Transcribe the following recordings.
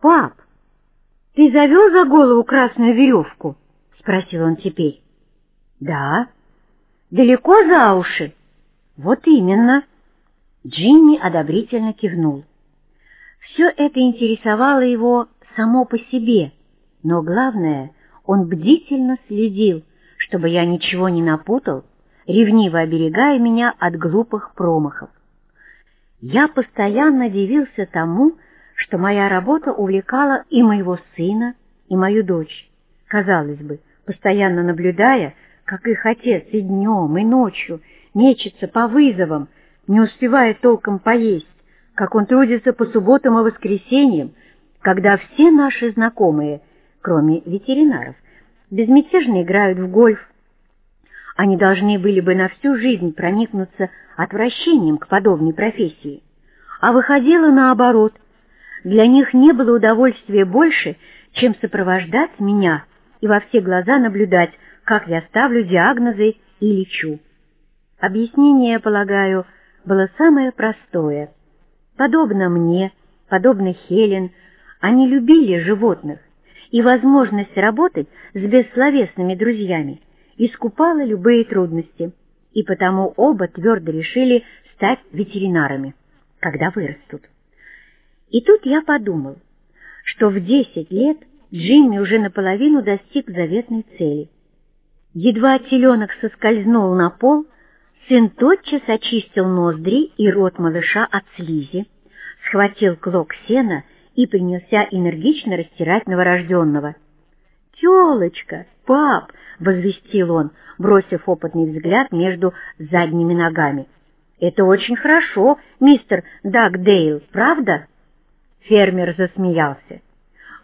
«Пап, ты завел за голову красную веревку?» — спросил он теперь. «Да». «Далеко за уши?» «Вот именно». Джимми одобрительно кивнул. Все это интересовало его само по себе, но главное, он бдительно следил, чтобы я ничего не напутал, ревниво оберегая меня от глупых промахов. Я постоянно дивился тому, что моя работа увлекала и моего сына, и мою дочь. Казалось бы, постоянно наблюдая, как их отец и днем, и ночью мечется по вызовам, не успевая толком поесть, как он трудится по субботам и воскресеньям, когда все наши знакомые, кроме ветеринаров, безмятежно играют в гольф. Они должны были бы на всю жизнь проникнуться отвращением к подобной профессии. А выходило наоборот. Для них не было удовольствия больше, чем сопровождать меня и во все глаза наблюдать, как я ставлю диагнозы и лечу. Объяснение, полагаю, было самое простое. Подобно мне, подобно Хелен, они любили животных, и возможность работать с бессловесными друзьями искупала любые трудности, и потому оба твердо решили стать ветеринарами, когда вырастут. И тут я подумал, что в десять лет Джимми уже наполовину достиг заветной цели. Едва теленок соскользнул на пол, сын тотчас очистил ноздри и рот малыша от слизи, схватил клок сена и принялся энергично растирать новорожденного. «Телочка! Пап!» — возвестил он, бросив опытный взгляд между задними ногами. «Это очень хорошо, мистер Дагдейл, правда?» Фермер засмеялся.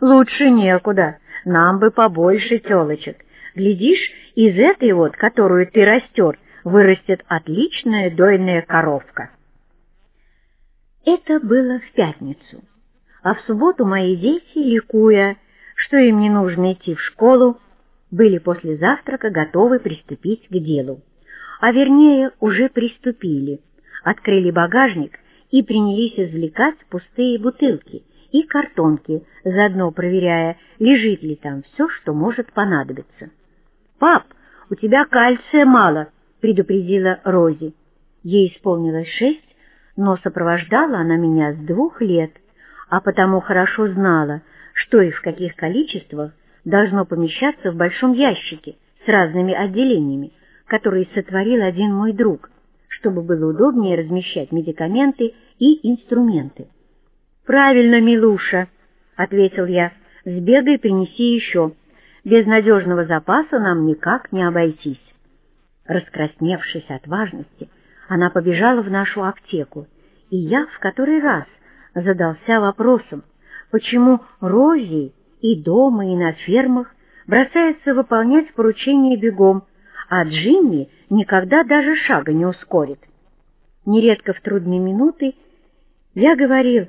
«Лучше некуда, нам бы побольше телочек. Глядишь, из этой вот, которую ты растер, вырастет отличная дойная коровка». Это было в пятницу а в субботу мои дети, ликуя, что им не нужно идти в школу, были после завтрака готовы приступить к делу. А вернее, уже приступили, открыли багажник и принялись извлекать пустые бутылки и картонки, заодно проверяя, лежит ли там все, что может понадобиться. «Пап, у тебя кальция мало», — предупредила Рози. Ей исполнилось шесть, но сопровождала она меня с двух лет — а потому хорошо знала, что и в каких количествах должно помещаться в большом ящике с разными отделениями, который сотворил один мой друг, чтобы было удобнее размещать медикаменты и инструменты. «Правильно, Милуша», — ответил я, — «сбегай, принеси еще. Без надежного запаса нам никак не обойтись». Раскрасневшись от важности, она побежала в нашу аптеку, и я в который раз задался вопросом, почему Рози и дома, и на фермах бросается выполнять поручения бегом, а Джимми никогда даже шага не ускорит. Нередко в трудные минуты я говорил,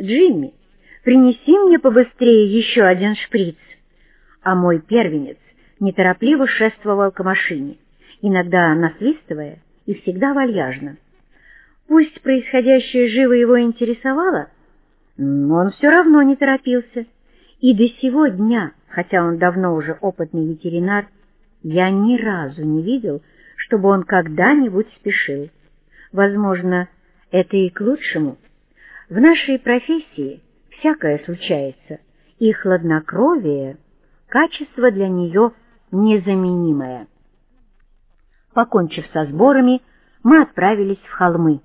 «Джимми, принеси мне побыстрее еще один шприц». А мой первенец неторопливо шествовал к машине, иногда насвистывая и всегда вальяжно. Пусть происходящее живо его интересовало, но он все равно не торопился. И до сего дня, хотя он давно уже опытный ветеринар, я ни разу не видел, чтобы он когда-нибудь спешил. Возможно, это и к лучшему. В нашей профессии всякое случается, и хладнокровие — качество для нее незаменимое. Покончив со сборами, мы отправились в холмы.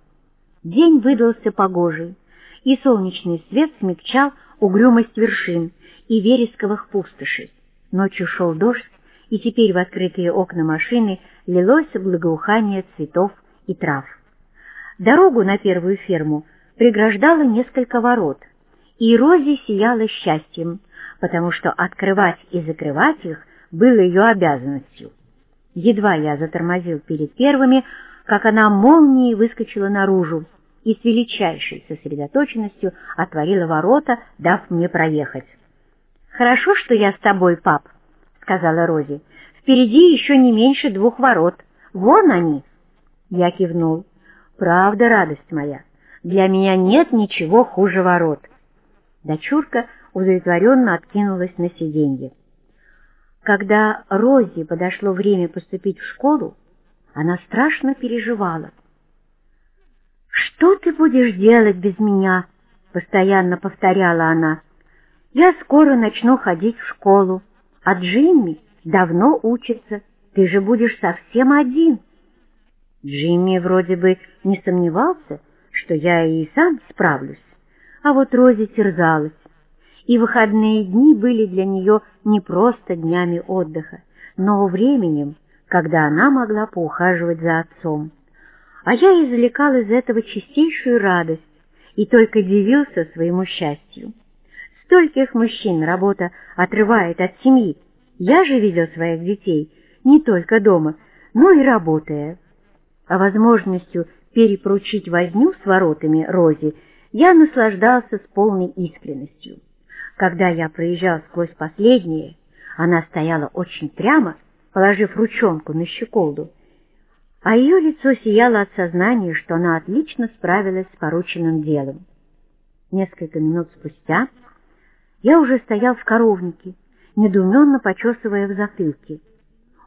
День выдался погожий, и солнечный свет смягчал угрюмость вершин и вересковых пустошей. Ночью шел дождь, и теперь в открытые окна машины лилось благоухание цветов и трав. Дорогу на первую ферму преграждало несколько ворот, и Рози сияла счастьем, потому что открывать и закрывать их было ее обязанностью. Едва я затормозил перед первыми, как она молнией выскочила наружу, и с величайшей сосредоточенностью отворила ворота, дав мне проехать. «Хорошо, что я с тобой, пап», — сказала Рози. «Впереди еще не меньше двух ворот. Вон они!» Я кивнул. «Правда, радость моя, для меня нет ничего хуже ворот». Дочурка удовлетворенно откинулась на сиденье. Когда Рози подошло время поступить в школу, она страшно переживала. «Что ты будешь делать без меня?» — постоянно повторяла она. «Я скоро начну ходить в школу, а Джимми давно учится. Ты же будешь совсем один». Джимми вроде бы не сомневался, что я и сам справлюсь, а вот Рози терзалась, и выходные дни были для нее не просто днями отдыха, но временем, когда она могла поухаживать за отцом. А я извлекал из этого чистейшую радость и только дивился своему счастью. Стольких мужчин работа отрывает от семьи. Я же видел своих детей не только дома, но и работая. А возможностью перепоручить возню с воротами Рози я наслаждался с полной искренностью. Когда я проезжал сквозь последние, она стояла очень прямо, положив ручонку на щеколду, а ее лицо сияло от сознания, что она отлично справилась с порученным делом. Несколько минут спустя я уже стоял в коровнике, недоуменно почесывая в затылке.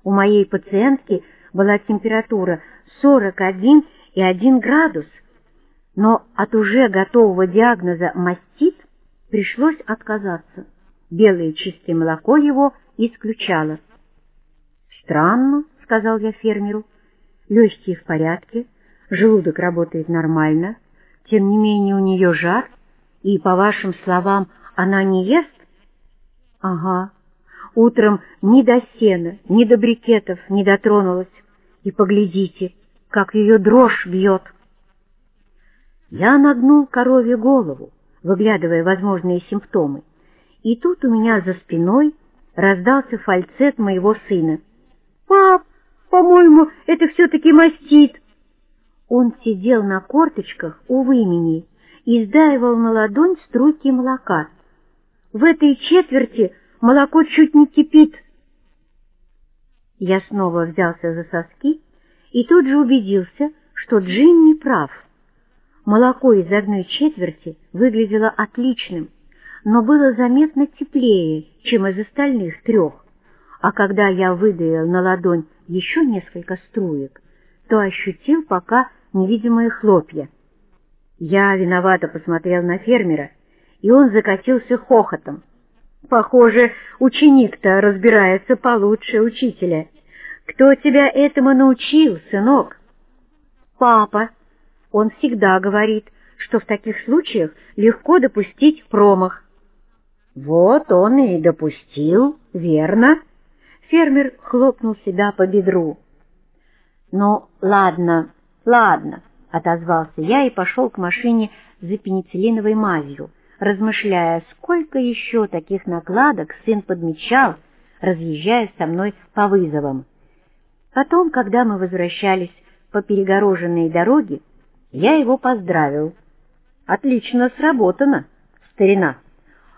У моей пациентки была температура 41,1 градус, но от уже готового диагноза мастит пришлось отказаться. Белое чистое молоко его исключало. «Странно», — сказал я фермеру, — «легкие в порядке, желудок работает нормально, тем не менее у нее жар, и, по вашим словам, она не ест?» «Ага, утром ни до сена, ни до брикетов не дотронулась, и поглядите, как ее дрожь бьет». Я нагнул корове голову, выглядывая возможные симптомы, и тут у меня за спиной раздался фальцет моего сына. «Пап, по-моему, это все-таки мастит!» Он сидел на корточках у вымени и сдаивал на ладонь струйки молока. «В этой четверти молоко чуть не кипит!» Я снова взялся за соски и тут же убедился, что Джимми прав. Молоко из одной четверти выглядело отличным, но было заметно теплее, чем из остальных трех, а когда я выдавил на ладонь еще несколько струек, то ощутил пока невидимые хлопья. Я виновато посмотрел на фермера, и он закатился хохотом. Похоже, ученик-то разбирается получше учителя. Кто тебя этому научил, сынок? Папа. Он всегда говорит, что в таких случаях легко допустить промах. Вот он и допустил, верно? Фермер хлопнул себя по бедру. «Ну, ладно, ладно», — отозвался я и пошел к машине за пенициллиновой мазью, размышляя, сколько еще таких накладок сын подмечал, разъезжая со мной по вызовам. Потом, когда мы возвращались по перегороженной дороге, я его поздравил. «Отлично сработано, старина.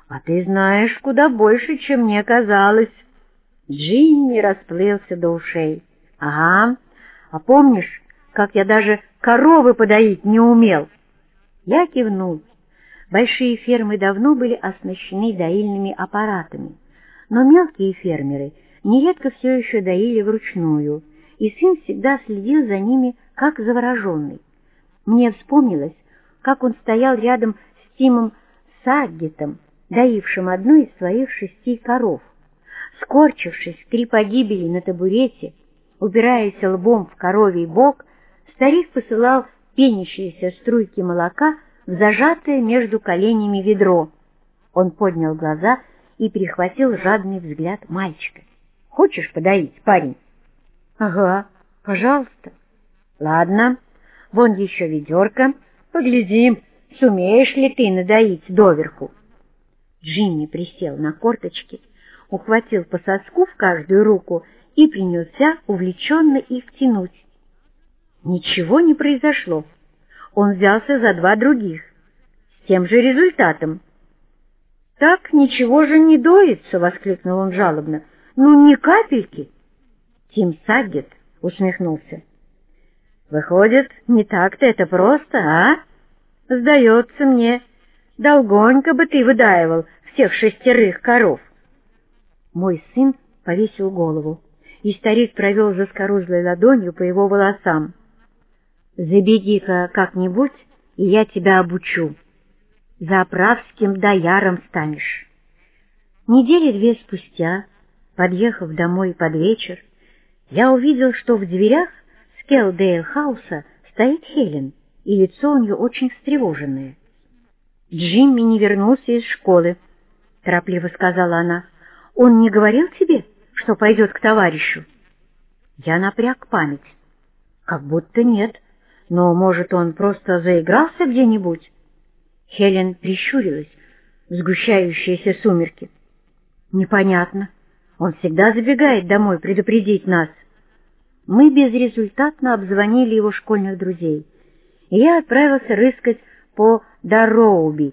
А ты знаешь куда больше, чем мне казалось». Джинни расплылся до ушей. «Ага, а помнишь, как я даже коровы подоить не умел?» Я кивнул. Большие фермы давно были оснащены доильными аппаратами, но мелкие фермеры нередко все еще доили вручную, и сын всегда следил за ними, как завороженный. Мне вспомнилось, как он стоял рядом с Тимом Саггетом, доившим одну из своих шести коров. Скорчившись в три погибели на табурете, упираясь лбом в коровий бок, старик посылал пенящиеся струйки молока в зажатое между коленями ведро. Он поднял глаза и перехватил жадный взгляд мальчика. «Хочешь подоить, парень?» «Ага, пожалуйста». «Ладно, вон еще ведерко. Поглядим, сумеешь ли ты надоить доверху». Джимми присел на корточки ухватил по соску в каждую руку и принялся увлеченно их тянуть. Ничего не произошло. Он взялся за два других, с тем же результатом. «Так ничего же не доится!» — воскликнул он жалобно. «Ну, ни капельки!» Тим Саггет усмехнулся. «Выходит, не так-то это просто, а? Сдается мне, долгонько бы ты выдаивал всех шестерых коров. Мой сын повесил голову, и старик провел заскорузлой ладонью по его волосам. «Забеги-ка как-нибудь, и я тебя обучу. Заправским дояром станешь». Недели две спустя, подъехав домой под вечер, я увидел, что в дверях Скелдейл-хауса стоит Хелен, и лицо у нее очень встревоженное. «Джимми не вернулся из школы», — торопливо сказала она. «Он не говорил тебе, что пойдет к товарищу?» Я напряг память. «Как будто нет, но, может, он просто заигрался где-нибудь?» Хелен прищурилась в сгущающиеся сумерки. «Непонятно. Он всегда забегает домой предупредить нас». Мы безрезультатно обзвонили его школьных друзей, и я отправился рыскать по Дарроуби,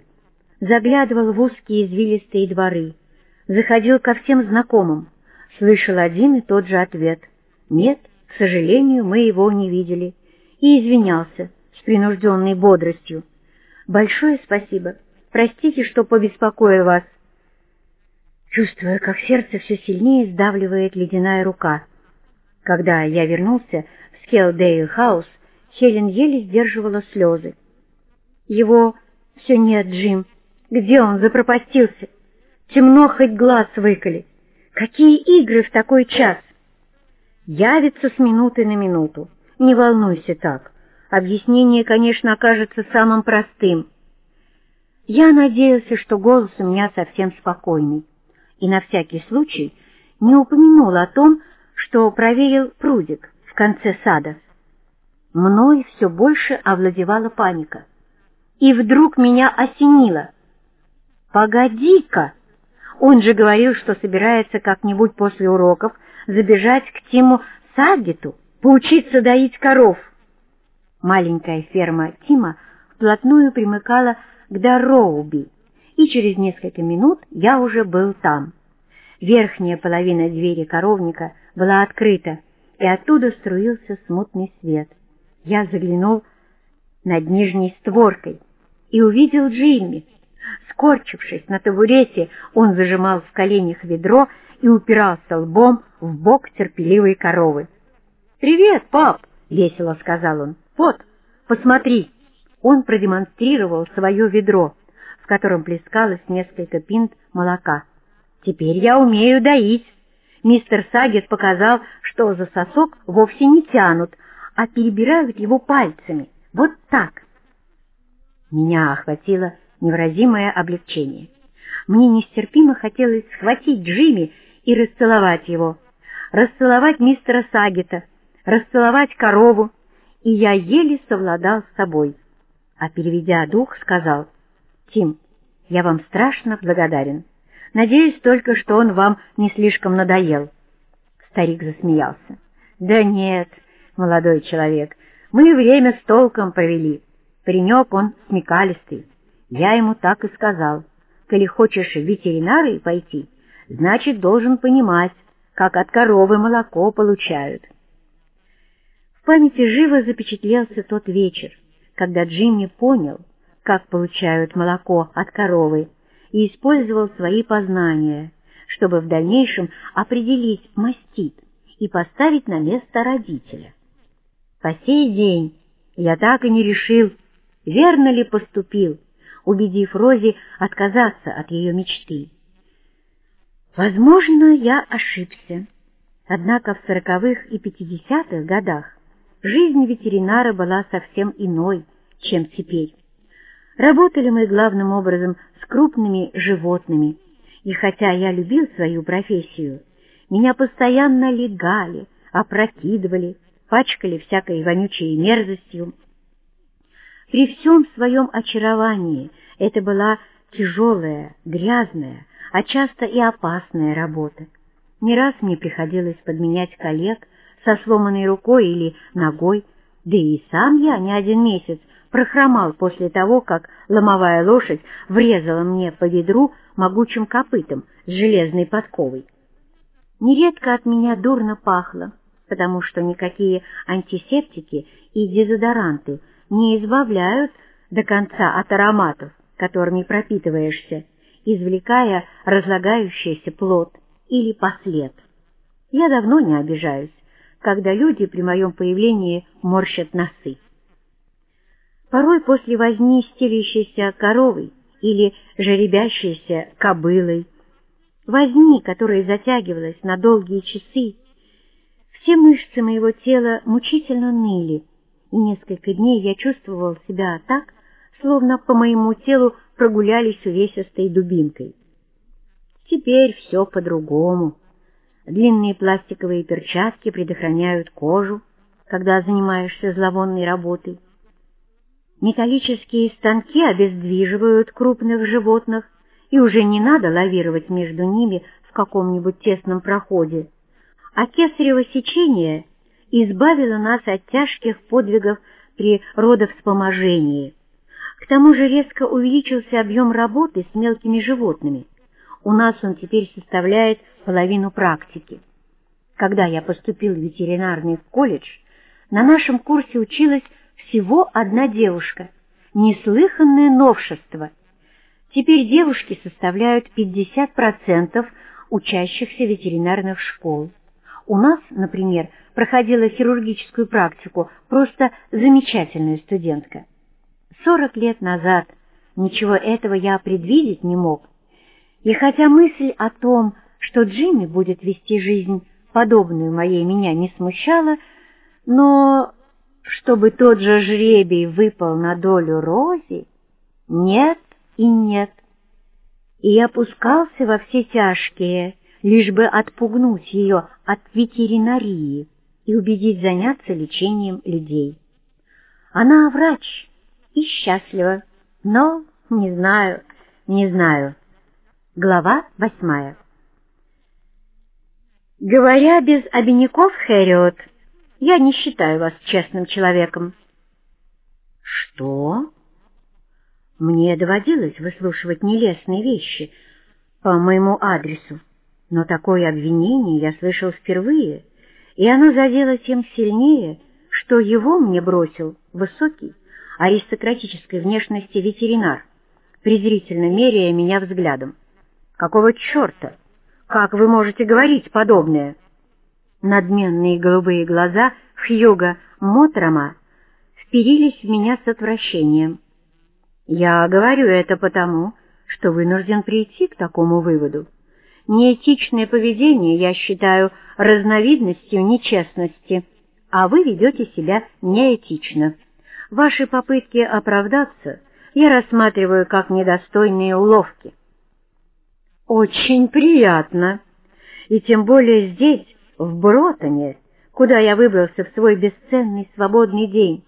заглядывал в узкие извилистые дворы, заходил ко всем знакомым, слышал один и тот же ответ. Нет, к сожалению, мы его не видели, и извинялся с принужденной бодростью. Большое спасибо. Простите, что побеспокоил вас. Чувствуя, как сердце все сильнее сдавливает ледяная рука. Когда я вернулся в Скелдейл-хаус, Хелен еле сдерживала слезы. Его все нет, Джим. Где он запропастился? Темно хоть глаз выколи. Какие игры в такой час? Явится с минуты на минуту. Не волнуйся так. Объяснение, конечно, окажется самым простым. Я надеялся, что голос у меня совсем спокойный, и на всякий случай не упомянул о том, что проверил прудик в конце сада. Мной все больше овладевала паника и вдруг меня осенило. «Погоди-ка! Он же говорил, что собирается как-нибудь после уроков забежать к Тиму Саггету, поучиться доить коров». Маленькая ферма Тима вплотную примыкала к Дарроуби, и через несколько минут я уже был там. Верхняя половина двери коровника была открыта, и оттуда струился смутный свет. Я заглянул над нижней створкой и увидел Джимми. Скорчившись на табурете, он зажимал в коленях ведро и упирался лбом в бок терпеливой коровы. «Привет, пап!» — весело сказал он. «Вот, посмотри!» Он продемонстрировал свое ведро, в котором плескалось несколько пинт молока. «Теперь я умею доить!» Мистер Сагет показал, что за сосок вовсе не тянут, а перебирают его пальцами. Вот так. Меня охватило невыразимое облегчение. Мне нестерпимо хотелось схватить Джимми и расцеловать его, расцеловать мистера Сагета, расцеловать корову, и я еле совладал с собой. А переведя дух, сказал, «Тим, я вам страшно благодарен. Надеюсь только, что он вам не слишком надоел». Старик засмеялся. «Да нет, молодой человек, мы время с толком провели». Паренек он смекалистый. Я ему так и сказал. Коли хочешь в ветеринары пойти, значит, должен понимать, как от коровы молоко получают. Памяти живо запечатлелся тот вечер, когда Джимми понял, как получают молоко от коровы, и использовал свои познания, чтобы в дальнейшем определить мастит и поставить на место родителя. По сей день я так и не решил, верно ли поступил, убедив Рози отказаться от ее мечты. Возможно, я ошибся. Однако в сороковых и пятидесятых годах жизнь ветеринара была совсем иной, чем теперь. Работали мы главным образом с крупными животными, и хотя я любил свою профессию, меня постоянно легали, опрокидывали, пачкали всякой вонючей мерзостью, при всем своем очаровании это была тяжелая, грязная, а часто и опасная работа. Не раз мне приходилось подменять коллег со сломанной рукой или ногой, да и сам я не один месяц прохромал после того, как ломовая лошадь врезала мне по ведру могучим копытом с железной подковой. Нередко от меня дурно пахло, потому что никакие антисептики и дезодоранты не избавляют до конца от ароматов, которыми пропитываешься, извлекая разлагающийся плод или послед. Я давно не обижаюсь, когда люди при моем появлении морщат носы. Порой после возни стелящейся коровой или жеребящейся кобылой, возни, которая затягивалась на долгие часы, все мышцы моего тела мучительно ныли, и несколько дней я чувствовал себя так, словно по моему телу прогулялись увесистой дубинкой. Теперь все по-другому. Длинные пластиковые перчатки предохраняют кожу, когда занимаешься зловонной работой. Металлические станки обездвиживают крупных животных, и уже не надо лавировать между ними в каком-нибудь тесном проходе. А кесарево сечение избавило нас от тяжких подвигов при родовспоможении. К тому же резко увеличился объем работы с мелкими животными. У нас он теперь составляет половину практики. Когда я поступил в ветеринарный колледж, на нашем курсе училась всего одна девушка. Неслыханное новшество. Теперь девушки составляют 50% учащихся ветеринарных школ. У нас, например, проходила хирургическую практику просто замечательная студентка. Сорок лет назад ничего этого я предвидеть не мог. И хотя мысль о том, что Джимми будет вести жизнь, подобную моей, меня не смущала, но чтобы тот же жребий выпал на долю Рози, нет и нет. И опускался во все тяжкие, лишь бы отпугнуть ее от ветеринарии и убедить заняться лечением людей. Она врач и счастлива, но не знаю, не знаю. Глава восьмая Говоря без обиняков, Хэриот, я не считаю вас честным человеком. Что? Мне доводилось выслушивать нелестные вещи по моему адресу, но такое обвинение я слышал впервые, и оно задело тем сильнее, что его мне бросил высокий, аристократической внешности ветеринар, презрительно меряя меня взглядом. «Какого черта? Как вы можете говорить подобное?» Надменные голубые глаза Хьюга Мотрома вперились в меня с отвращением. «Я говорю это потому, что вынужден прийти к такому выводу. Неэтичное поведение я считаю разновидностью нечестности, а вы ведете себя неэтично. Ваши попытки оправдаться я рассматриваю как недостойные уловки». «Очень приятно, и тем более здесь, в Бротоне, куда я выбрался в свой бесценный свободный день,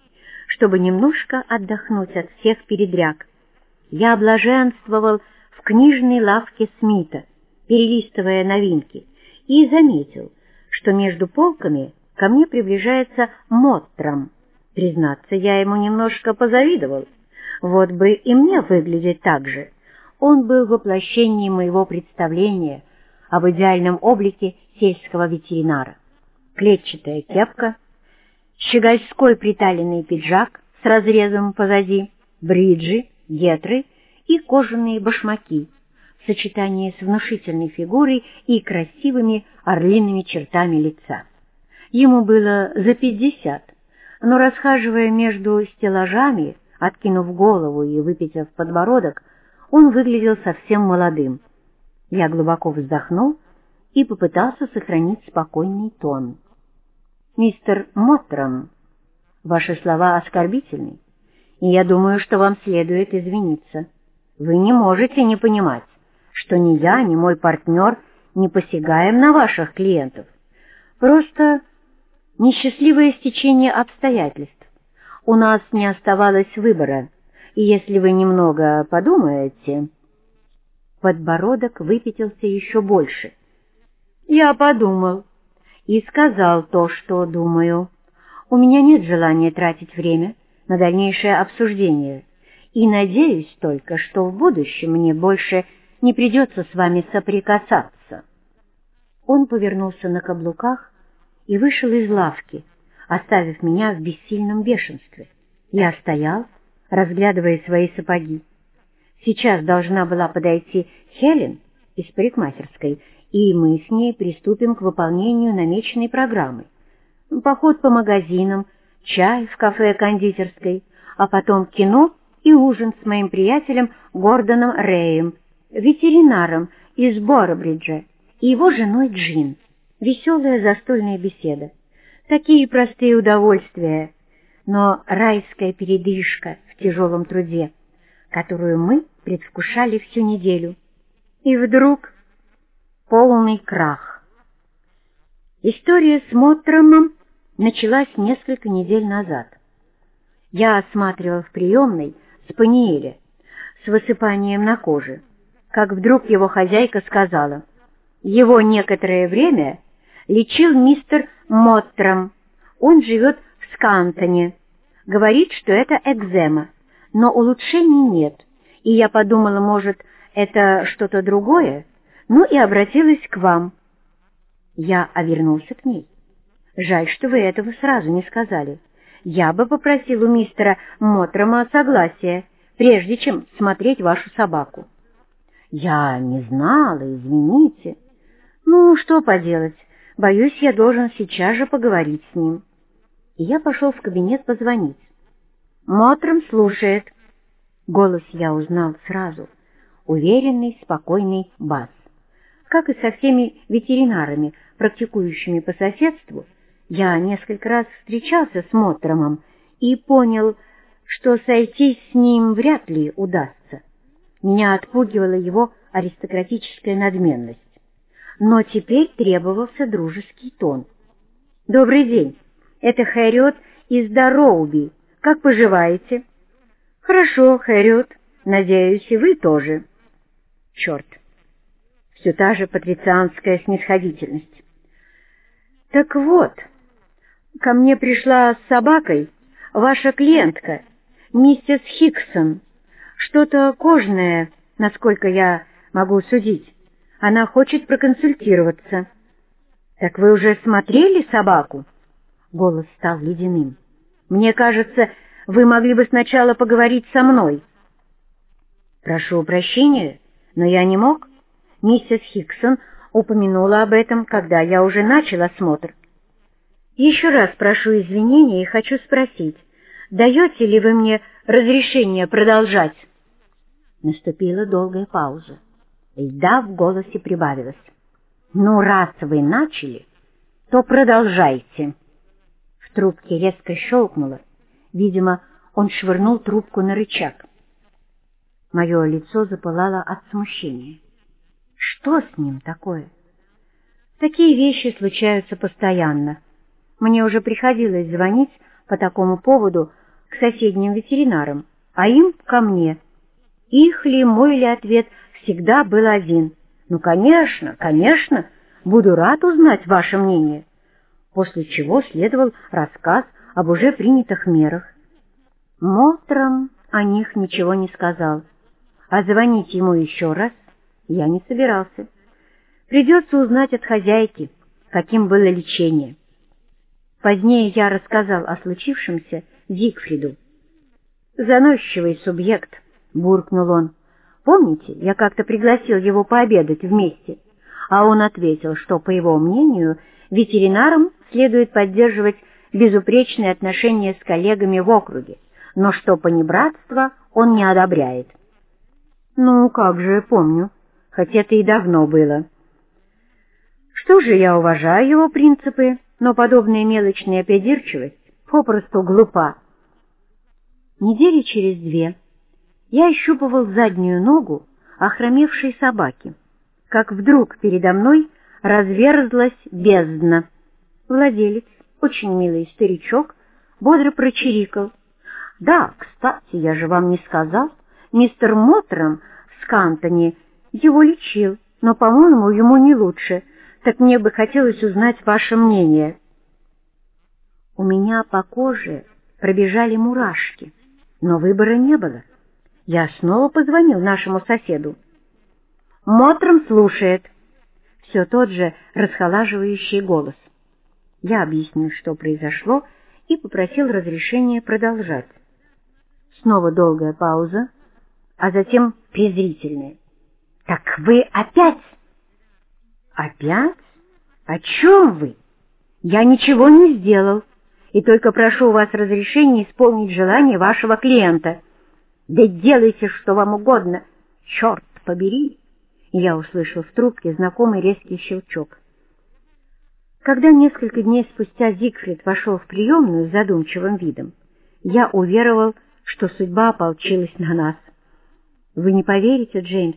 чтобы немножко отдохнуть от всех передряг. Я блаженствовал в книжной лавке Смита, перелистывая новинки, и заметил, что между полками ко мне приближается Мотром. Признаться, я ему немножко позавидовал. Вот бы и мне выглядеть так же. Он был воплощением моего представления — об идеальном облике сельского ветеринара. Клетчатая кепка, щегольской приталенный пиджак с разрезом позади, бриджи, гетры и кожаные башмаки в сочетании с внушительной фигурой и красивыми орлиными чертами лица. Ему было за пятьдесят, но, расхаживая между стеллажами, откинув голову и выпитив подбородок, он выглядел совсем молодым. Я глубоко вздохнул и попытался сохранить спокойный тон. «Мистер Моттром, ваши слова оскорбительны, и я думаю, что вам следует извиниться. Вы не можете не понимать, что ни я, ни мой партнер не посягаем на ваших клиентов. Просто несчастливое стечение обстоятельств. У нас не оставалось выбора, и если вы немного подумаете... Подбородок выпятился еще больше. Я подумал и сказал то, что думаю. У меня нет желания тратить время на дальнейшее обсуждение, и надеюсь только, что в будущем мне больше не придется с вами соприкасаться. Он повернулся на каблуках и вышел из лавки, оставив меня в бессильном бешенстве. Я стоял, разглядывая свои сапоги. Сейчас должна была подойти Хелен из парикмахерской, и мы с ней приступим к выполнению намеченной программы. Поход по магазинам, чай в кафе-кондитерской, а потом кино и ужин с моим приятелем Гордоном Рэем, ветеринаром из Боробриджа, и его женой Джин. Веселая застольная беседа. Такие простые удовольствия, но райская передышка в тяжелом труде, которую мы предвкушали всю неделю. И вдруг полный крах. История с Моттромом началась несколько недель назад. Я осматривал в приемной спаниеля с высыпанием на коже, как вдруг его хозяйка сказала, его некоторое время лечил мистер Мотром, он живет в Скантоне, говорит, что это экзема, но улучшений нет, и я подумала, может, это что-то другое, ну и обратилась к вам. Я овернулся к ней. Жаль, что вы этого сразу не сказали. Я бы попросил у мистера Мотрома согласия, прежде чем смотреть вашу собаку. Я не знала, извините. Ну, что поделать, боюсь, я должен сейчас же поговорить с ним. И я пошел в кабинет позвонить. Мотром слушает. Голос я узнал сразу. Уверенный, спокойный бас. Как и со всеми ветеринарами, практикующими по соседству, я несколько раз встречался с Мотромом и понял, что сойтись с ним вряд ли удастся. Меня отпугивала его аристократическая надменность. Но теперь требовался дружеский тон. «Добрый день, это Хэриот из Дороуби. Как поживаете?» «Хорошо, Хэриот. Надеюсь, и вы тоже». «Черт, все та же патрицианская снисходительность. Так вот, ко мне пришла с собакой ваша клиентка, миссис Хиксон. Что-то кожное, насколько я могу судить. Она хочет проконсультироваться. Так вы уже смотрели собаку? Голос стал ледяным. Мне кажется, вы могли бы сначала поговорить со мной. Прошу прощения, но я не мог. Миссис Хиксон упомянула об этом, когда я уже начал осмотр. Еще раз прошу извинения и хочу спросить, даете ли вы мне разрешение продолжать? Наступила долгая пауза. Льда в голосе прибавилось. «Ну, раз вы начали, то продолжайте». В трубке резко щелкнуло. Видимо, он швырнул трубку на рычаг. Мое лицо запылало от смущения. Что с ним такое? Такие вещи случаются постоянно. Мне уже приходилось звонить по такому поводу к соседним ветеринарам, а им ко мне. Их ли, мой ли ответ всегда был один. Ну, конечно, конечно, буду рад узнать ваше мнение. После чего следовал рассказ об уже принятых мерах. Мотром о них ничего не сказал, а звонить ему еще раз я не собирался. Придется узнать от хозяйки, каким было лечение. Позднее я рассказал о случившемся Зигфриду. «Заносчивый субъект», — буркнул он. «Помните, я как-то пригласил его пообедать вместе?» А он ответил, что, по его мнению, ветеринарам следует поддерживать безупречные отношения с коллегами в округе, но что понебратство он не одобряет. «Ну, как же, помню», хоть это и давно было. Что же, я уважаю его принципы, но подобная мелочная придирчивость попросту глупа. Недели через две я ощупывал заднюю ногу охромевшей собаки, как вдруг передо мной разверзлась бездна. Владелец, очень милый старичок, бодро прочирикал. «Да, кстати, я же вам не сказал, мистер Мотром в Скантоне его лечил, но, по-моему, ему не лучше. Так мне бы хотелось узнать ваше мнение. У меня по коже пробежали мурашки, но выбора не было. Я снова позвонил нашему соседу. Мотром слушает. Все тот же расхолаживающий голос. Я объяснил, что произошло, и попросил разрешения продолжать. Снова долгая пауза. а затем презрительное. «Так вы опять?» «Опять? О чем вы? Я ничего не сделал, и только прошу у вас разрешения исполнить желание вашего клиента. Да делайте, что вам угодно, черт побери!» Я услышал в трубке знакомый резкий щелчок. Когда несколько дней спустя Зигфрид вошел в приемную с задумчивым видом, я уверовал, что судьба ополчилась на нас. Вы не поверите, Джеймс,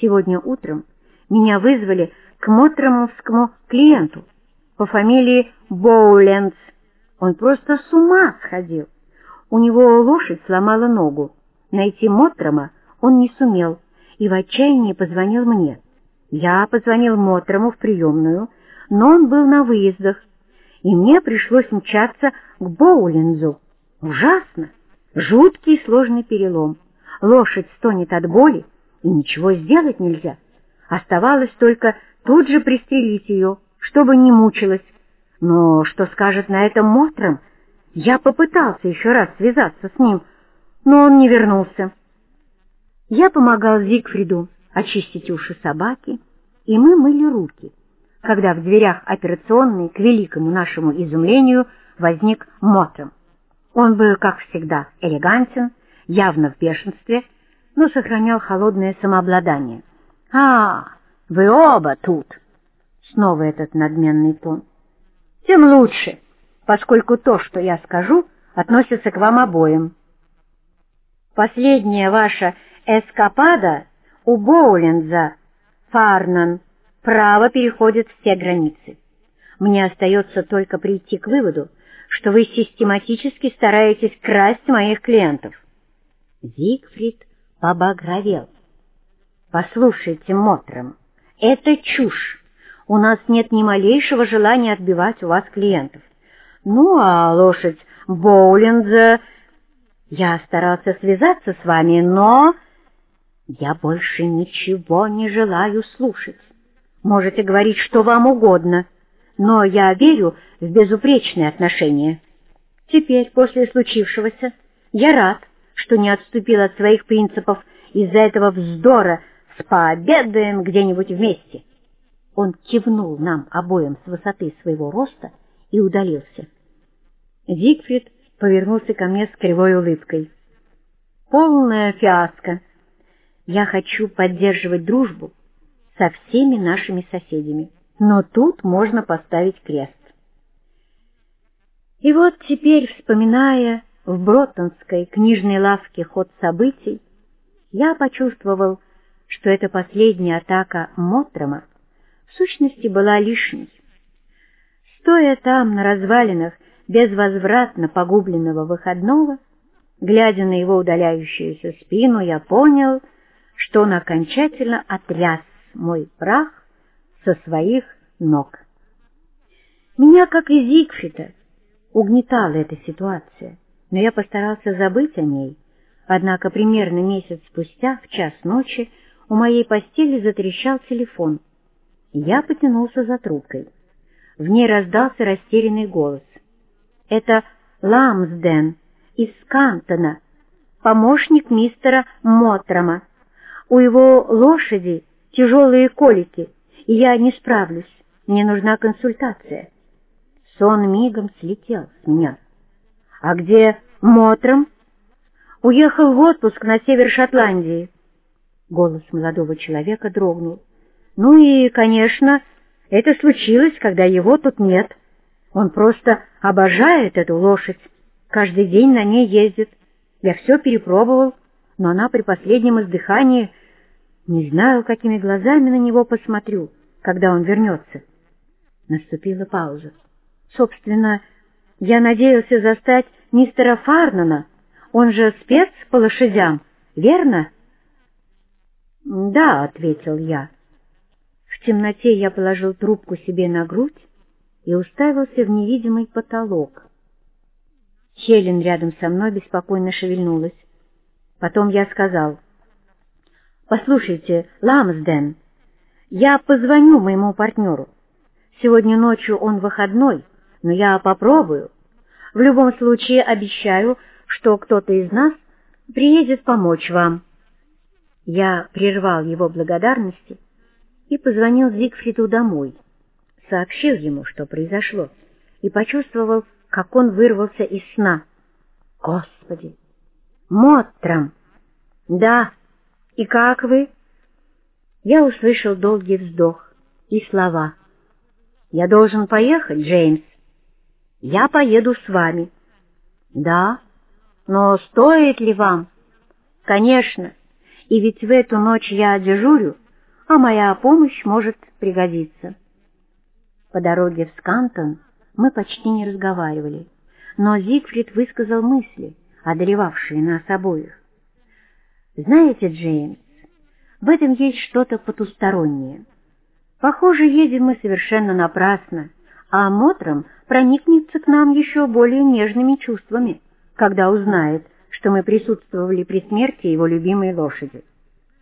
сегодня утром меня вызвали к Мотромовскому клиенту по фамилии Боуленс. Он просто с ума сходил. У него лошадь сломала ногу. Найти Мотрома он не сумел и в отчаянии позвонил мне. Я позвонил Мотрому в приемную, но он был на выездах, и мне пришлось мчаться к Боулинзу. Ужасно! Жуткий и сложный перелом. Лошадь стонет от боли, и ничего сделать нельзя. Оставалось только тут же пристрелить ее, чтобы не мучилась. Но что скажет на этом Мотром? Я попытался еще раз связаться с ним, но он не вернулся. Я помогал Зигфриду очистить уши собаки, и мы мыли руки когда в дверях операционной, к великому нашему изумлению, возник Мотром. Он был, как всегда, элегантен, явно в бешенстве, но сохранял холодное самообладание. «А, вы оба тут!» Снова этот надменный тон. «Тем лучше, поскольку то, что я скажу, относится к вам обоим. Последняя ваша эскапада у Боулинза, Фарнан, право переходит все границы. Мне остается только прийти к выводу, что вы систематически стараетесь красть моих клиентов. Зигфрид побагровел. Послушайте, Мотром, это чушь. У нас нет ни малейшего желания отбивать у вас клиентов. Ну, а лошадь Боулинза... Я старался связаться с вами, но... Я больше ничего не желаю слушать. Можете говорить, что вам угодно, но я верю в безупречные отношения. Теперь, после случившегося, я рад, что не отступил от своих принципов из-за этого вздора с пообедаем где-нибудь вместе. Он кивнул нам обоим с высоты своего роста и удалился. Зигфрид повернулся ко мне с кривой улыбкой. «Полная фиаско. Я хочу поддерживать дружбу, со всеми нашими соседями. Но тут можно поставить крест. И вот теперь, вспоминая в Броттонской книжной лавке ход событий, я почувствовал, что эта последняя атака Мотрома в сущности была лишней. Стоя там, на развалинах безвозвратно погубленного выходного, глядя на его удаляющуюся спину, я понял, что он окончательно отряс мой прах со своих ног. Меня, как и Зигфрида, угнетала эта ситуация, но я постарался забыть о ней. Однако примерно месяц спустя, в час ночи, у моей постели затрещал телефон. Я потянулся за трубкой. В ней раздался растерянный голос. «Это Ламсден из Кантона, помощник мистера Мотрома. У его лошади тяжелые колики, и я не справлюсь. Мне нужна консультация. Сон мигом слетел с меня. А где Мотром? Уехал в отпуск на север Шотландии. Голос молодого человека дрогнул. Ну и, конечно, это случилось, когда его тут нет. Он просто обожает эту лошадь. Каждый день на ней ездит. Я все перепробовал, но она при последнем издыхании не знаю, какими глазами на него посмотрю, когда он вернется. Наступила пауза. Собственно, я надеялся застать мистера Фарнана. Он же спец по лошадям, верно? Да, ответил я. В темноте я положил трубку себе на грудь и уставился в невидимый потолок. Хелен рядом со мной беспокойно шевельнулась. Потом я сказал — «Послушайте, Ламсден, я позвоню моему партнеру. Сегодня ночью он выходной, но я попробую. В любом случае обещаю, что кто-то из нас приедет помочь вам». Я прервал его благодарности и позвонил Зигфриду домой, сообщил ему, что произошло, и почувствовал, как он вырвался из сна. Господи! Мотром! Да, и как вы? Я услышал долгий вздох и слова. Я должен поехать, Джеймс. Я поеду с вами. Да, но стоит ли вам? Конечно, и ведь в эту ночь я дежурю, а моя помощь может пригодиться. По дороге в Скантон мы почти не разговаривали, но Зигфрид высказал мысли, одолевавшие нас обоих. Знаете, Джеймс, в этом есть что-то потустороннее. Похоже, едем мы совершенно напрасно, а Мотром проникнется к нам еще более нежными чувствами, когда узнает, что мы присутствовали при смерти его любимой лошади.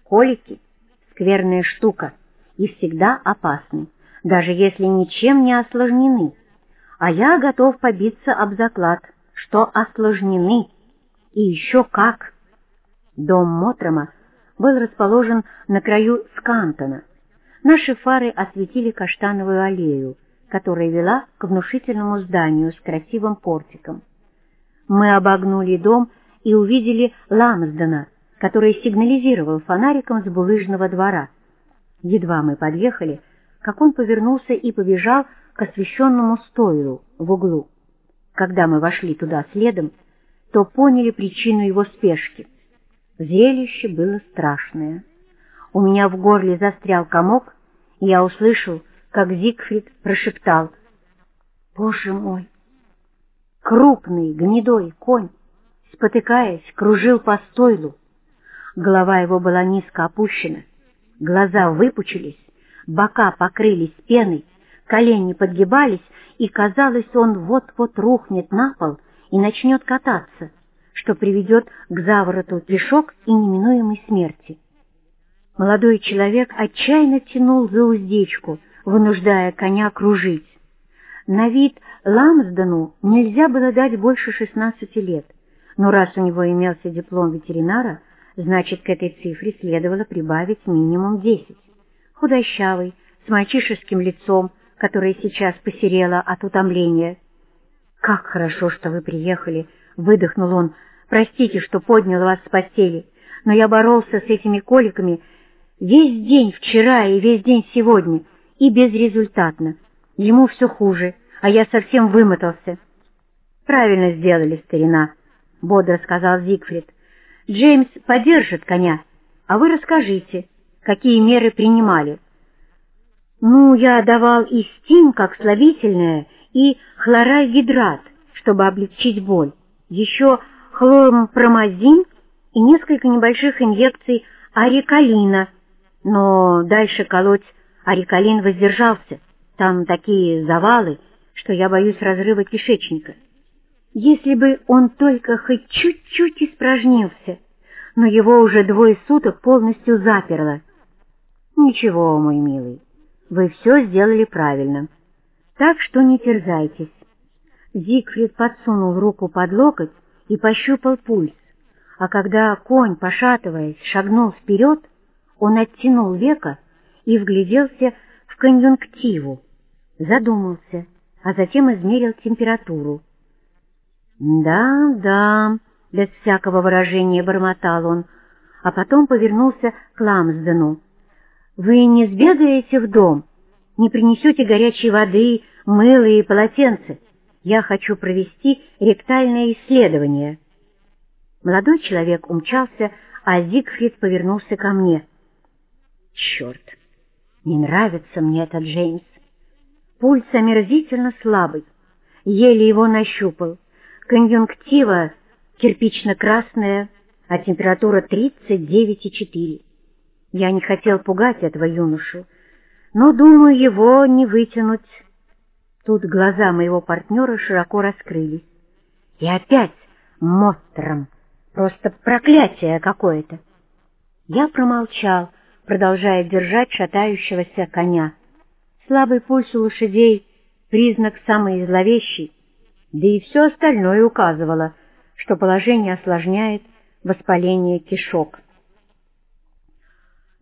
Колики — скверная штука и всегда опасны, даже если ничем не осложнены. А я готов побиться об заклад, что осложнены, и еще как. Дом Мотрома был расположен на краю Скантона. Наши фары осветили каштановую аллею, которая вела к внушительному зданию с красивым портиком. Мы обогнули дом и увидели Ламсдена, который сигнализировал фонариком с булыжного двора. Едва мы подъехали, как он повернулся и побежал к освещенному стойлу в углу. Когда мы вошли туда следом, то поняли причину его спешки. Зрелище было страшное. У меня в горле застрял комок, и я услышал, как Зигфрид прошептал «Боже мой!» Крупный гнедой конь спотыкаясь, кружил по стойлу. Голова его была низко опущена, глаза выпучились, бока покрылись пеной, колени подгибались, и, казалось, он вот-вот рухнет на пол и начнет кататься, что приведет к завороту кишок и неминуемой смерти. Молодой человек отчаянно тянул за уздечку, вынуждая коня кружить. На вид Ламсдену нельзя было дать больше шестнадцати лет, но раз у него имелся диплом ветеринара, значит, к этой цифре следовало прибавить минимум десять. Худощавый, с мальчишеским лицом, которое сейчас посерело от утомления. «Как хорошо, что вы приехали!» — выдохнул он. «Простите, что поднял вас с постели, но я боролся с этими коликами весь день вчера и весь день сегодня, и безрезультатно. Ему все хуже, а я совсем вымотался». «Правильно сделали, старина», — бодро сказал Зигфрид. «Джеймс подержит коня, а вы расскажите, какие меры принимали». «Ну, я давал истин, как слабительное, и хлоральгидрат, чтобы облегчить боль, еще хлормпромазин и несколько небольших инъекций арикалина, но дальше колоть арикалин воздержался, там такие завалы, что я боюсь разрыва кишечника». Если бы он только хоть чуть-чуть испражнился, но его уже двое суток полностью заперло. Ничего, мой милый, вы все сделали правильно, так что не терзайтесь. Зигфрид подсунул руку под локоть и пощупал пульс, а когда конь, пошатываясь, шагнул вперед, он оттянул века и вгляделся в конъюнктиву, задумался, а затем измерил температуру. «Да, да», — без всякого выражения бормотал он, а потом повернулся к Ламсдену. «Вы не сбегаете в дом, не принесете горячей воды, мыла и полотенце. Я хочу провести ректальное исследование». Молодой человек умчался, а Зигфрид повернулся ко мне. «Черт! Не нравится мне этот Джеймс. Пульс омерзительно слабый, еле его нащупал». Конъюнктива кирпично-красная, а температура 39,4. Я не хотел пугать этого юношу, но, думаю, его не вытянуть. Тут глаза моего партнера широко раскрылись. И опять мотром, просто проклятие какое-то. Я промолчал, продолжая держать шатающегося коня. Слабый пульс у лошадей — признак самый зловещий, да и все остальное указывало, что положение осложняет воспаление кишок.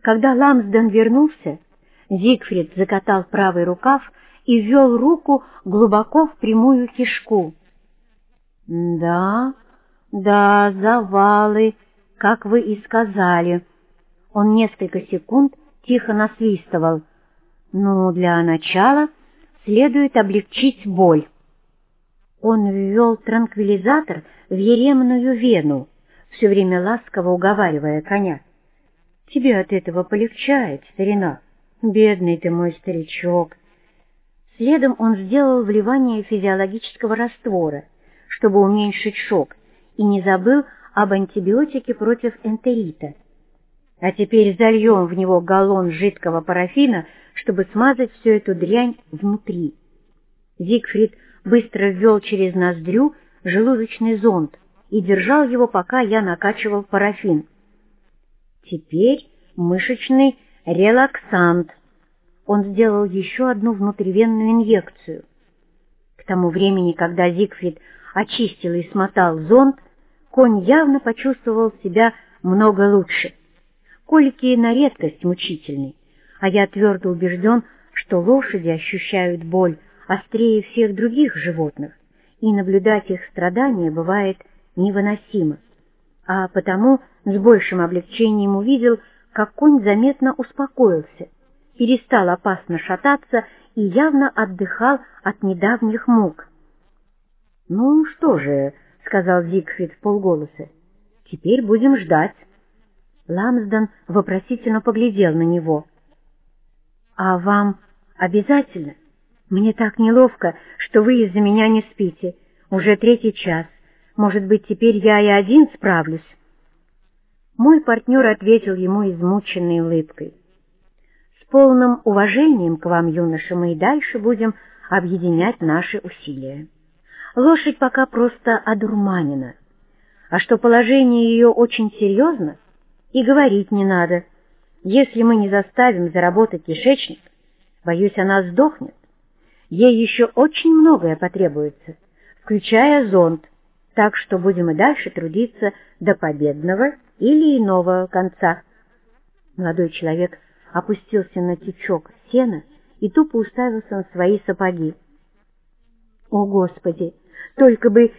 Когда Ламсден вернулся, Зигфрид закатал правый рукав и ввел руку глубоко в прямую кишку. «Да, да, завалы, как вы и сказали». Он несколько секунд тихо насвистывал. «Ну, для начала следует облегчить боль». Он ввел транквилизатор в еремную вену, все время ласково уговаривая коня. «Тебе от этого полегчает, старина. Бедный ты мой старичок». Следом он сделал вливание физиологического раствора, чтобы уменьшить шок, и не забыл об антибиотике против энтерита. А теперь зальем в него галлон жидкого парафина, чтобы смазать всю эту дрянь внутри. Зигфрид быстро ввел через ноздрю желудочный зонд и держал его, пока я накачивал парафин. Теперь мышечный релаксант. Он сделал еще одну внутривенную инъекцию. К тому времени, когда Зигфрид очистил и смотал зонд, конь явно почувствовал себя много лучше. Колики на редкость мучительны, а я твердо убежден, что лошади ощущают боль острее всех других животных, и наблюдать их страдания бывает невыносимо. А потому с большим облегчением увидел, как конь заметно успокоился, перестал опасно шататься и явно отдыхал от недавних мук. — Ну что же, — сказал Зигфрид в полголоса, — теперь будем ждать. Ламсден вопросительно поглядел на него. — А вам обязательно? Мне так неловко, что вы из-за меня не спите. Уже третий час. Может быть, теперь я и один справлюсь? Мой партнер ответил ему измученной улыбкой. Полным уважением к вам, юноша, мы и дальше будем объединять наши усилия. Лошадь пока просто одурманена. А что положение ее очень серьезно, и говорить не надо. Если мы не заставим заработать кишечник, боюсь, она сдохнет. Ей еще очень многое потребуется, включая зонд, так что будем и дальше трудиться до победного или иного конца. Молодой человек опустился на тючок сена и тупо уставился на свои сапоги. О, Господи! Только бы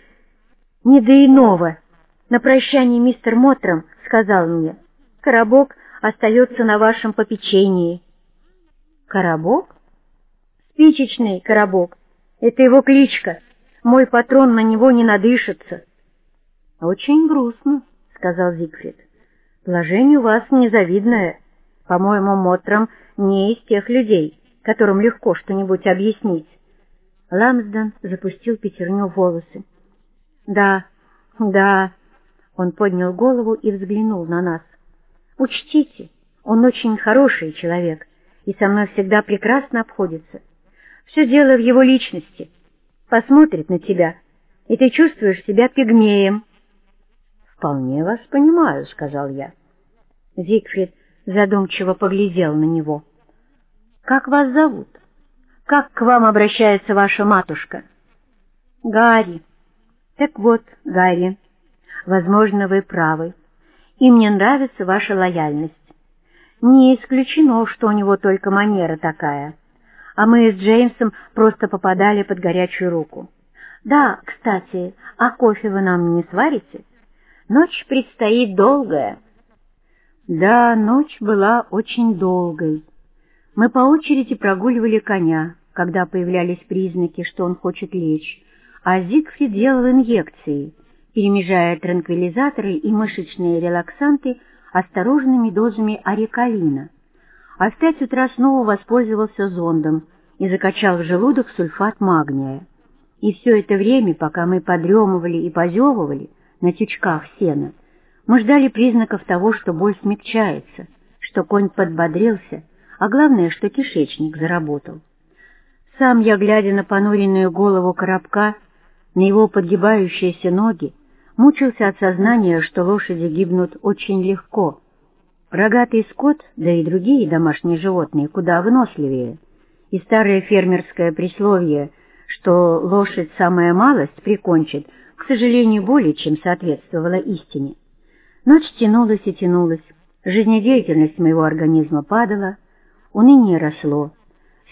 не до иного! На прощание мистер Мотром сказал мне, «Коробок остается на вашем попечении». «Коробок?» «Спичечный коробок. Это его кличка. Мой патрон на него не надышится». «Очень грустно», — сказал Зигфрид. «Положение у вас незавидное. По-моему, Мотром не из тех людей, которым легко что-нибудь объяснить». Ламсден запустил пятерню в волосы. «Да, да», он поднял голову и взглянул на нас. «Учтите, он очень хороший человек и со мной всегда прекрасно обходится. Все дело в его личности. Посмотрит на тебя, и ты чувствуешь себя пигмеем». «Вполне вас понимаю», — сказал я. Зигфрид задумчиво поглядел на него. «Как вас зовут? Как к вам обращается ваша матушка?» «Гарри». «Так вот, Гарри». Возможно, вы правы, и мне нравится ваша лояльность. Не исключено, что у него только манера такая, а мы с Джеймсом просто попадали под горячую руку. Да, кстати, а кофе вы нам не сварите? Ночь предстоит долгая. Да, ночь была очень долгой. Мы по очереди прогуливали коня, когда появлялись признаки, что он хочет лечь, а Зигфрид делал инъекции — перемежая транквилизаторы и мышечные релаксанты осторожными дозами арикалина. А в пять утра снова воспользовался зондом и закачал в желудок сульфат магния. И все это время, пока мы подремывали и позевывали на тючках сена, мы ждали признаков того, что боль смягчается, что конь подбодрился, а главное, что кишечник заработал. Сам я, глядя на понуренную голову коробка, на его подгибающиеся ноги, мучился от сознания, что лошади гибнут очень легко. Рогатый скот, да и другие домашние животные, куда выносливее. И старое фермерское присловие, что лошадь самая малость прикончит, к сожалению, более чем соответствовало истине. Ночь тянулась и тянулась, Жизнедеятельность моего организма падала, уныние росло.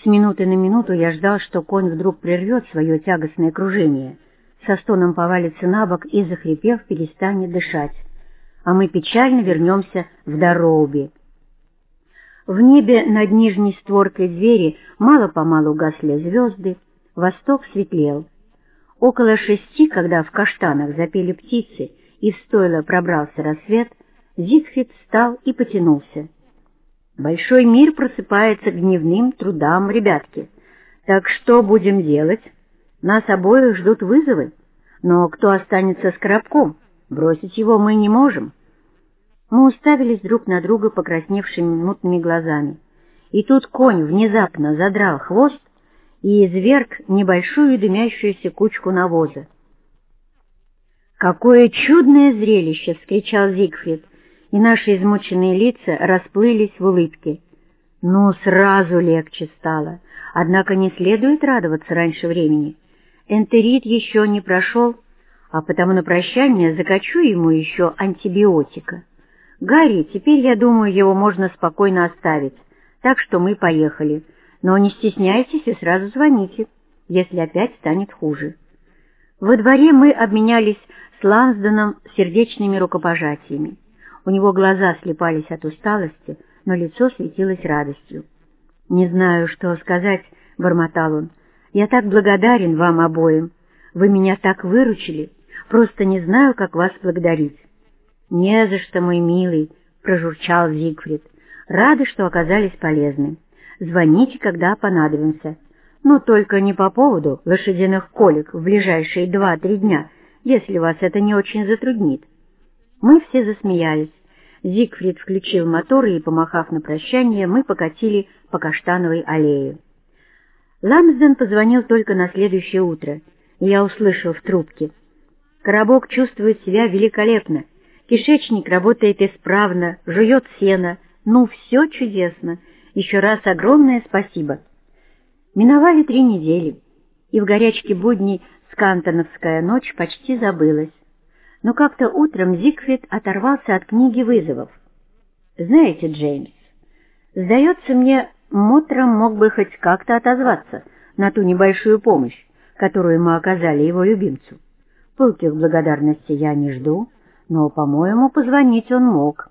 С минуты на минуту я ждал, что конь вдруг прервет свое тягостное кружение, со стоном повалится на бок и, захрипев, перестанет дышать, а мы печально вернемся в Дороуби. В небе над нижней створкой двери мало-помалу гасли звезды, восток светлел. Около шести, когда в каштанах запели птицы и в стойло пробрался рассвет, Зигфрид встал и потянулся. Большой мир просыпается к дневным трудам, ребятки. Так что будем делать? Нас обоих ждут вызовы. Но кто останется с коробком? Бросить его мы не можем. Мы уставились друг на друга покрасневшими мутными глазами. И тут конь внезапно задрал хвост и изверг небольшую дымящуюся кучку навоза. «Какое чудное зрелище!» — вскричал Зигфрид, и наши измученные лица расплылись в улыбке. Ну, сразу легче стало, однако не следует радоваться раньше времени. Энтерит еще не прошел, а потому на прощание закачу ему еще антибиотика. Гарри, теперь, я думаю, его можно спокойно оставить, так что мы поехали. Но не стесняйтесь и сразу звоните, если опять станет хуже. Во дворе мы обменялись с Лансденом сердечными рукопожатиями. У него глаза слепались от усталости, но лицо светилось радостью. «Не знаю, что сказать», — бормотал он. «Я так благодарен вам обоим. Вы меня так выручили. Просто не знаю, как вас благодарить». «Не за что, мой милый», — прожурчал Зигфрид. «Рады, что оказались полезны. Звоните, когда понадобимся. Но только не по поводу лошадиных колик в ближайшие два-три дня, если вас это не очень затруднит». Мы все засмеялись. Зигфрид включил моторы и, помахав на прощание, мы покатили по Каштановой аллее. Ламсден позвонил только на следующее утро, я услышал в трубке. Коробок чувствует себя великолепно. Кишечник работает исправно, жует сено. Ну, все чудесно. Еще раз огромное спасибо. Миновали три недели, и в горячке будней скантоновская ночь почти забылась но как-то утром Зигфрид оторвался от книги вызовов. «Знаете, Джеймс, сдается мне, Мотром мог бы хоть как-то отозваться на ту небольшую помощь, которую мы оказали его любимцу. Пылких благодарностей я не жду, но, по-моему, позвонить он мог».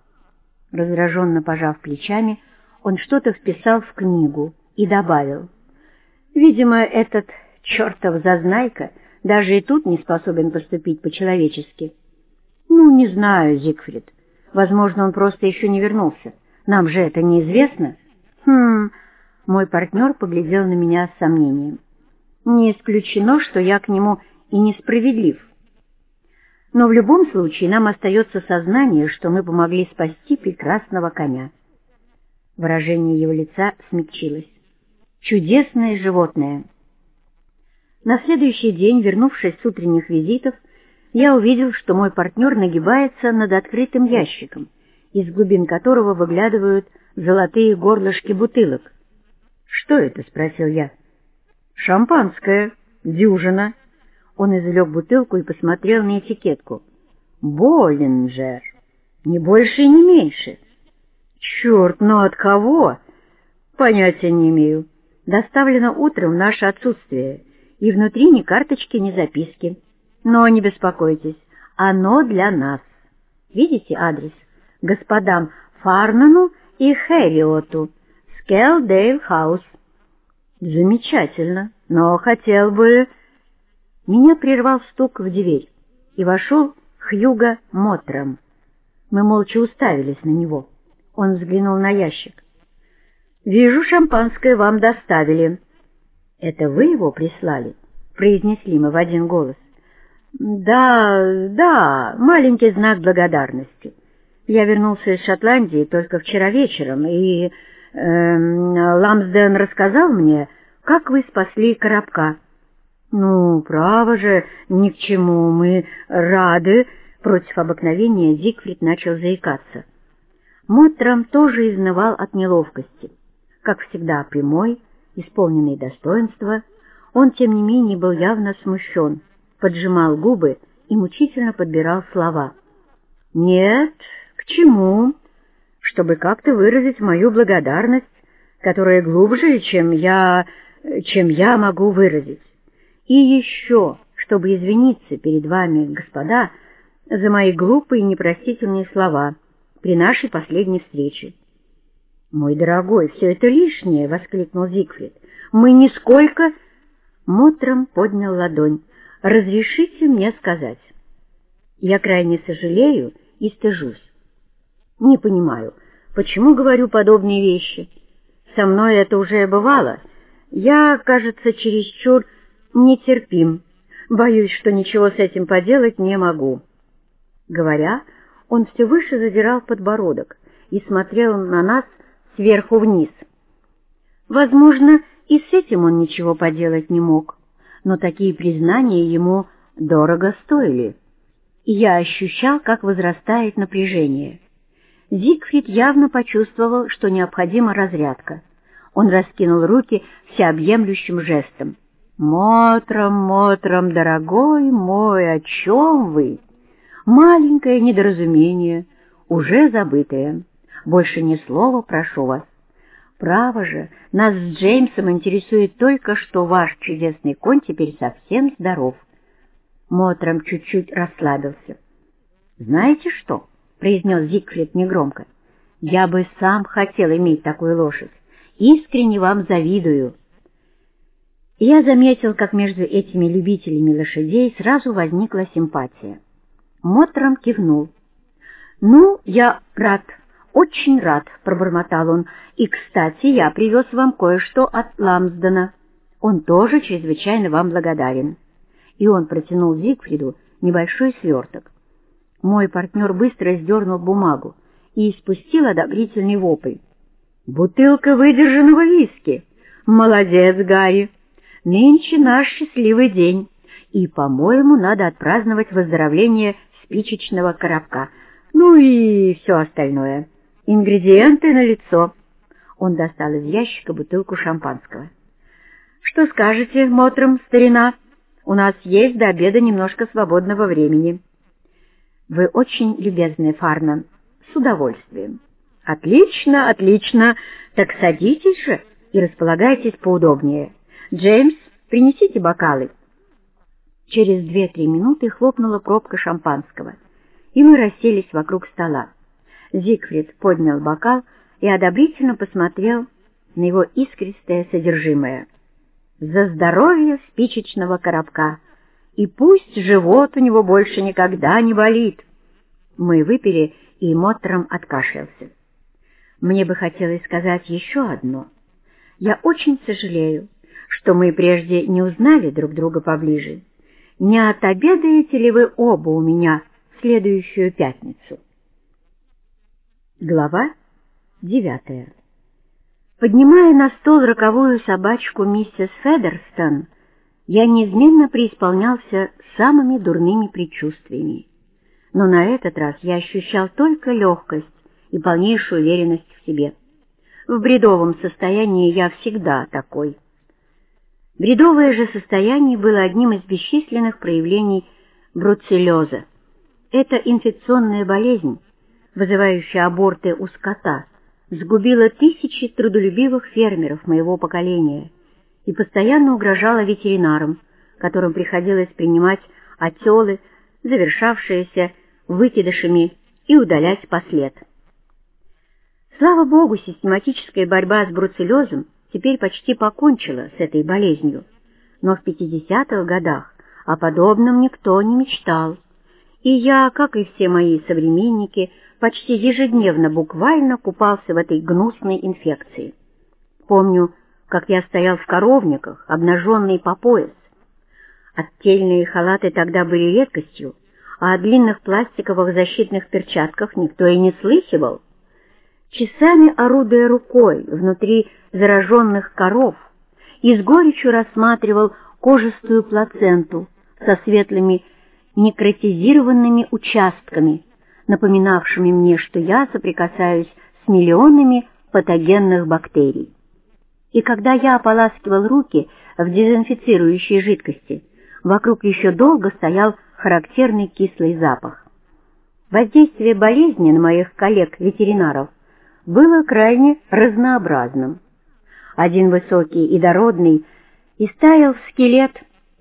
Раздраженно пожав плечами, он что-то вписал в книгу и добавил. «Видимо, этот чертов зазнайка даже и тут не способен поступить по-человечески». «Ну, не знаю, Зигфрид. Возможно, он просто еще не вернулся. Нам же это неизвестно». «Хм...» — мой партнер поглядел на меня с сомнением. «Не исключено, что я к нему и несправедлив. Но в любом случае нам остается сознание, что мы помогли спасти прекрасного коня». Выражение его лица смягчилось. «Чудесное животное!» На следующий день, вернувшись с утренних визитов, я увидел, что мой партнер нагибается над открытым ящиком, из глубин которого выглядывают золотые горлышки бутылок. «Что это?» — спросил я. «Шампанское. Дюжина». Он извлек бутылку и посмотрел на этикетку. «Боллинджер. Не больше и не меньше». «Черт, ну от кого?» «Понятия не имею. Доставлено утром в наше отсутствие, и внутри ни карточки, ни записки». Но не беспокойтесь, оно для нас. Видите адрес? Господам Фарнану и Хэриоту, Скелдейл Хаус. Замечательно, но хотел бы... Меня прервал стук в дверь, и вошел Хьюга Мотром. Мы молча уставились на него. Он взглянул на ящик. «Вижу, шампанское вам доставили». «Это вы его прислали?» — произнесли мы в один голос. Да, да, маленький знак благодарности. Я вернулся из Шотландии только вчера вечером, и э, Ламсден рассказал мне, как вы спасли коробка. Ну, право же, ни к чему, мы рады. Против обыкновения Зигфрид начал заикаться. Мотром тоже изнывал от неловкости. Как всегда прямой, исполненный достоинства, он, тем не менее, был явно смущен поджимал губы и мучительно подбирал слова. «Нет, к чему? чтобы как-то выразить мою благодарность, которая глубже, чем я... чем я могу выразить. И еще, чтобы извиниться перед вами, господа, за мои глупые и непростительные слова при нашей последней встрече. «Мой дорогой, все это лишнее!» — воскликнул Зигфрид. «Мы нисколько...» Мотром поднял ладонь. «Разрешите мне сказать. Я крайне сожалею и стыжусь. Не понимаю, почему говорю подобные вещи. Со мной это уже бывало. Я, кажется, чересчур нетерпим. Боюсь, что ничего с этим поделать не могу». Говоря, он все выше задирал подбородок и смотрел на нас сверху вниз. Возможно, и с этим он ничего поделать не мог, но такие признания ему дорого стоили. Я ощущал, как возрастает напряжение. Зигфрид явно почувствовал, что необходима разрядка. Он раскинул руки всеобъемлющим жестом. «Мотром, Мотром, дорогой мой, о чем вы?» «Маленькое недоразумение, уже забытое». Больше ни слова, прошу вас. Право же, нас с Джеймсом интересует только, что ваш чудесный конь теперь совсем здоров. Мотром чуть-чуть расслабился. «Знаете что?» — произнес Зигфрид негромко. «Я бы сам хотел иметь такую лошадь. Искренне вам завидую». Я заметил, как между этими любителями лошадей сразу возникла симпатия. Мотром кивнул. «Ну, я рад», «Очень рад», — пробормотал он. «И, кстати, я привез вам кое-что от Ламсдена. Он тоже чрезвычайно вам благодарен». И он протянул Зигфриду небольшой сверток. Мой партнер быстро сдернул бумагу и испустил одобрительный вопль. «Бутылка выдержанного виски! Молодец, Гарри! Нынче наш счастливый день, и, по-моему, надо отпраздновать выздоровление спичечного коробка, ну и все остальное». Ингредиенты на лицо. Он достал из ящика бутылку шампанского. Что скажете, Мотром, старина? У нас есть до обеда немножко свободного времени. Вы очень любезны, Фарнан. С удовольствием. Отлично, отлично. Так садитесь же и располагайтесь поудобнее. Джеймс, принесите бокалы. Через две-три минуты хлопнула пробка шампанского, и мы расселись вокруг стола. Зигфрид поднял бокал и одобрительно посмотрел на его искристое содержимое. «За здоровье спичечного коробка! И пусть живот у него больше никогда не болит!» Мы выпили, и Мотром откашлялся. Мне бы хотелось сказать еще одно. Я очень сожалею, что мы прежде не узнали друг друга поближе. Не отобедаете ли вы оба у меня в следующую пятницу? Глава девятая Поднимая на стол роковую собачку миссис Федерстон, я неизменно преисполнялся самыми дурными предчувствиями. Но на этот раз я ощущал только легкость и полнейшую уверенность в себе. В бредовом состоянии я всегда такой. Бредовое же состояние было одним из бесчисленных проявлений бруцеллеза. Это инфекционная болезнь, вызывающая аборты у скота, сгубила тысячи трудолюбивых фермеров моего поколения и постоянно угрожала ветеринарам, которым приходилось принимать отелы, завершавшиеся выкидышами, и удалять послед. Слава Богу, систематическая борьба с бруцеллезом теперь почти покончила с этой болезнью, но в 50-х годах о подобном никто не мечтал, и я, как и все мои современники, почти ежедневно буквально купался в этой гнусной инфекции. Помню, как я стоял в коровниках, обнаженный по пояс. Оттельные халаты тогда были редкостью, а о длинных пластиковых защитных перчатках никто и не слыхивал. Часами орудуя рукой внутри зараженных коров, и с горечью рассматривал кожистую плаценту со светлыми некротизированными участками, напоминавшими мне, что я соприкасаюсь с миллионами патогенных бактерий. И когда я ополаскивал руки в дезинфицирующей жидкости, вокруг еще долго стоял характерный кислый запах. Воздействие болезни на моих коллег-ветеринаров было крайне разнообразным. Один высокий и дородный истаял скелет,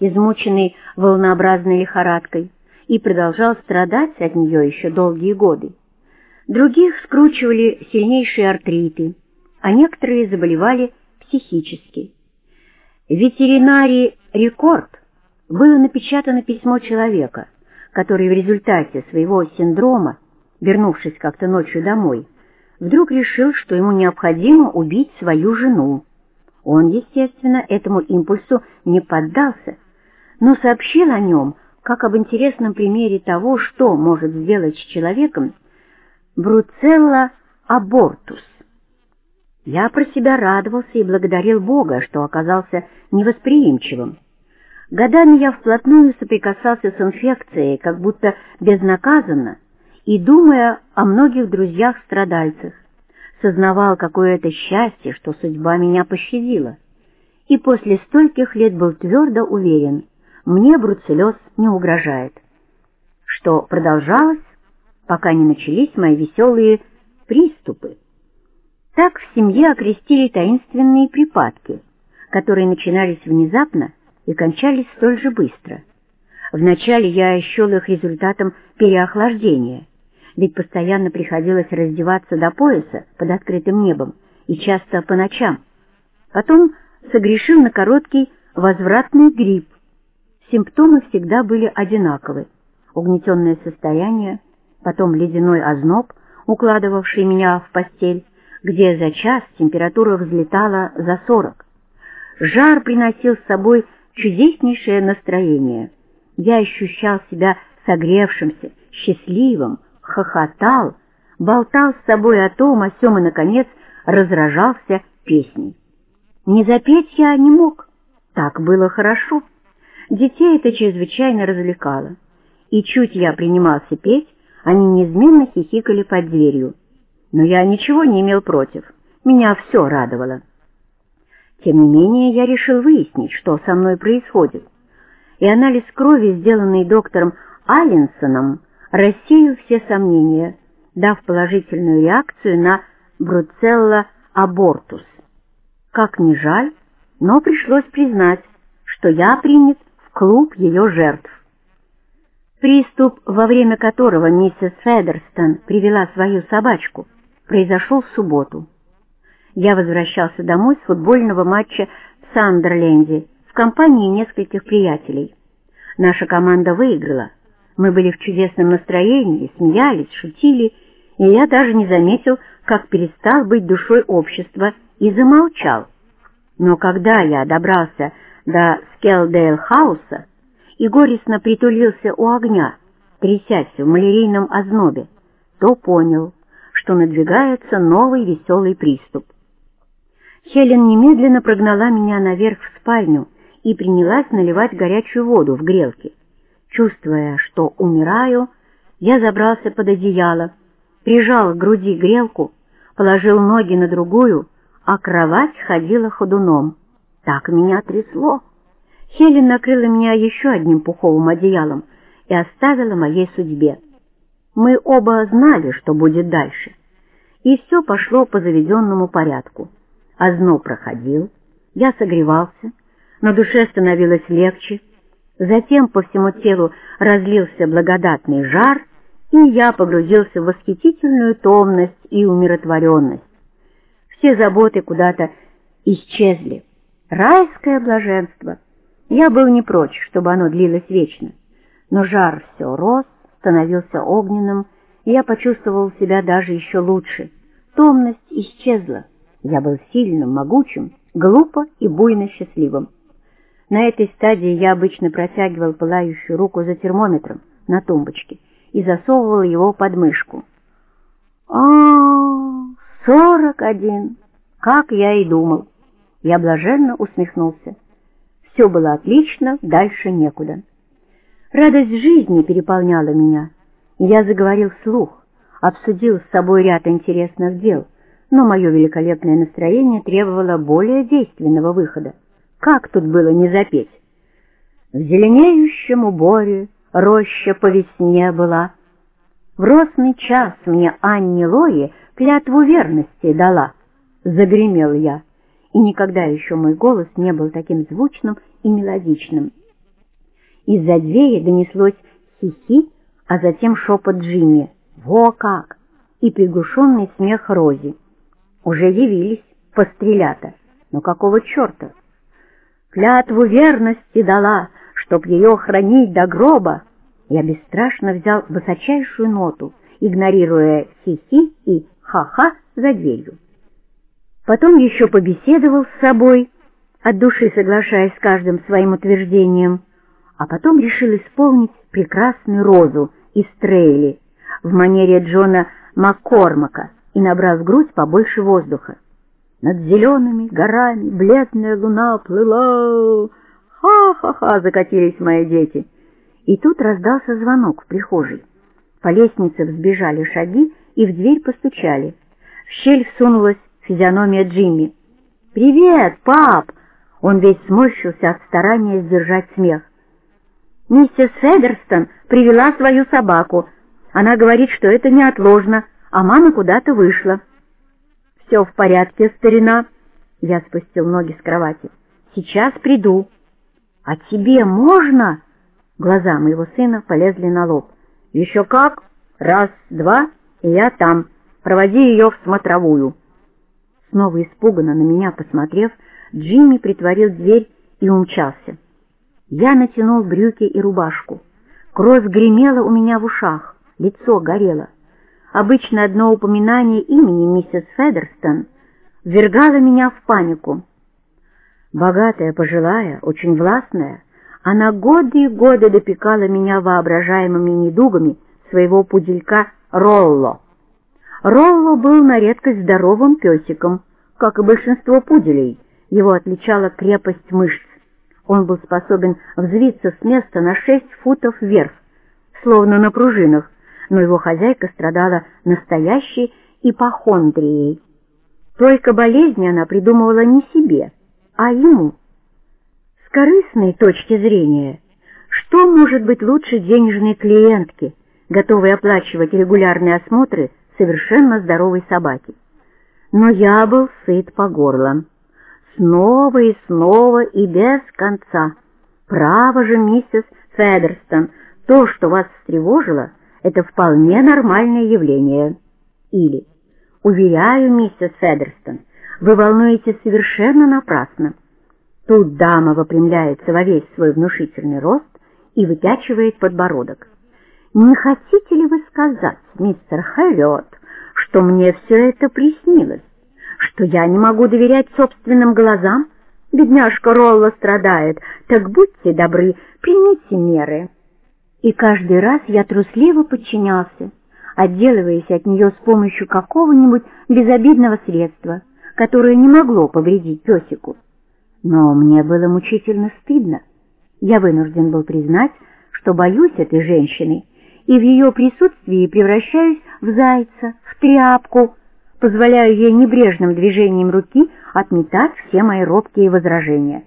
измученный волнообразной лихорадкой, и продолжал страдать от нее еще долгие годы. Других скручивали сильнейшие артриты, а некоторые заболевали психически. В ветеринарии «Рекорд» было напечатано письмо человека, который в результате своего синдрома, вернувшись как-то ночью домой, вдруг решил, что ему необходимо убить свою жену. Он, естественно, этому импульсу не поддался, но сообщил о нем как об интересном примере того, что может сделать с человеком Бруцелла абортус. Я про себя радовался и благодарил Бога, что оказался невосприимчивым. Годами я вплотную соприкасался с инфекцией, как будто безнаказанно, и, думая о многих друзьях-страдальцах, сознавал какое это счастье, что судьба меня пощадила. И после стольких лет был твердо уверен, мне бруцеллез не угрожает. Что продолжалось пока не начались мои веселые приступы. Так в семье окрестили таинственные припадки, которые начинались внезапно и кончались столь же быстро. Вначале я счел их результатом переохлаждения, ведь постоянно приходилось раздеваться до пояса под открытым небом и часто по ночам. Потом согрешил на короткий возвратный грипп. Симптомы всегда были одинаковы. Угнетенное состояние, потом ледяной озноб, укладывавший меня в постель, где за час температура взлетала за сорок. Жар приносил с собой чудеснейшее настроение. Я ощущал себя согревшимся, счастливым, хохотал, болтал с собой о том, о сём и, наконец, разражался песней. Не запеть я не мог, так было хорошо. Детей это чрезвычайно развлекало. И чуть я принимался петь, они неизменно хихикали под дверью. Но я ничего не имел против. Меня все радовало. Тем не менее, я решил выяснить, что со мной происходит. И анализ крови, сделанный доктором Алленсоном, рассеял все сомнения, дав положительную реакцию на бруцелла абортус. Как ни жаль, но пришлось признать, что я принят клуб ее жертв. Приступ, во время которого миссис Федерстон привела свою собачку, произошел в субботу. Я возвращался домой с футбольного матча в Сандерленде в компании нескольких приятелей. Наша команда выиграла. Мы были в чудесном настроении, смеялись, шутили, и я даже не заметил, как перестал быть душой общества и замолчал. Но когда я добрался до Скелдейл-хауса, и горестно притулился у огня, трясясь в малярийном ознобе, то понял, что надвигается новый веселый приступ. Хелен немедленно прогнала меня наверх в спальню и принялась наливать горячую воду в грелки. Чувствуя, что умираю, я забрался под одеяло, прижал к груди грелку, положил ноги на другую, а кровать ходила ходуном. Так меня трясло. Хелен накрыла меня еще одним пуховым одеялом и оставила моей судьбе. Мы оба знали, что будет дальше, и все пошло по заведенному порядку. Озноб проходил, я согревался, на душе становилось легче, затем по всему телу разлился благодатный жар, и я погрузился в восхитительную томность и умиротворенность. Все заботы куда-то исчезли. Райское блаженство — я был не прочь, чтобы оно длилось вечно, но жар все рос, становился огненным, и я почувствовал себя даже еще лучше. Томность исчезла. Я был сильным, могучим, глупо и буйно счастливым. На этой стадии я обычно протягивал пылающую руку за термометром на тумбочке и засовывал его под мышку. а сорок один! Как я и думал. Я блаженно усмехнулся. Все было отлично, дальше некуда. Радость жизни переполняла меня. Я заговорил вслух, обсудил с собой ряд интересных дел, но мое великолепное настроение требовало более действенного выхода. Как тут было не запеть? В зеленеющем уборе роща по весне была. В росный час мне Анне Лои клятву верности дала!» — загремел я, и никогда еще мой голос не был таким звучным и мелодичным. Из-за двери донеслось хихи, а затем шепот Джимми. «Во как!» и приглушенный смех Рози. Уже явились пострелята. Но какого черта? Клятву верности дала, чтоб ее хранить до гроба. Я бесстрашно взял высочайшую ноту, игнорируя хихи и ха-ха за дверью. Потом еще побеседовал с собой, от души соглашаясь с каждым своим утверждением, а потом решил исполнить прекрасную розу из трейли в манере Джона Маккормака и набрав в грудь побольше воздуха. Над зелеными горами бледная луна плыла. Ха-ха-ха, закатились мои дети. И тут раздался звонок в прихожей. По лестнице взбежали шаги и в дверь постучали. В щель всунулась физиономия Джимми. «Привет, пап!» Он весь сморщился от старания сдержать смех. «Миссис Федерстон привела свою собаку. Она говорит, что это неотложно, а мама куда-то вышла». «Все в порядке, старина!» Я спустил ноги с кровати. «Сейчас приду». «А тебе можно?» Глаза моего сына полезли на лоб. «Еще как! Раз, два, и я там. Проводи ее в смотровую». Снова испуганно на меня посмотрев, Джимми притворил дверь и умчался. Я натянул брюки и рубашку. Кровь гремела у меня в ушах, лицо горело. Обычно одно упоминание имени миссис Федерстон ввергало меня в панику. Богатая, пожилая, очень властная, она годы и годы допекала меня воображаемыми недугами своего пуделька Ролло. Ролло был на редкость здоровым песиком, как и большинство пуделей. Его отличала крепость мышц. Он был способен взвиться с места на шесть футов вверх, словно на пружинах, но его хозяйка страдала настоящей ипохондрией. Только болезни она придумывала не себе, а ему. С корыстной точки зрения, что может быть лучше денежной клиентки, готовой оплачивать регулярные осмотры совершенно здоровой собаки? Но я был сыт по горло. Снова и снова и без конца. Право же, миссис Федерстон, то, что вас встревожило — это вполне нормальное явление. Или, уверяю, миссис Федерстон, вы волнуетесь совершенно напрасно. Тут дама выпрямляется во весь свой внушительный рост и выпячивает подбородок. Не хотите ли вы сказать, мистер Хайот, что мне все это приснилось, что я не могу доверять собственным глазам? Бедняжка Ролла страдает, так будьте добры, примите меры» и каждый раз я трусливо подчинялся, отделываясь от нее с помощью какого-нибудь безобидного средства, которое не могло повредить песику. Но мне было мучительно стыдно. Я вынужден был признать, что боюсь этой женщины, и в ее присутствии превращаюсь в зайца, в тряпку, позволяю ей небрежным движением руки отметать все мои робкие возражения.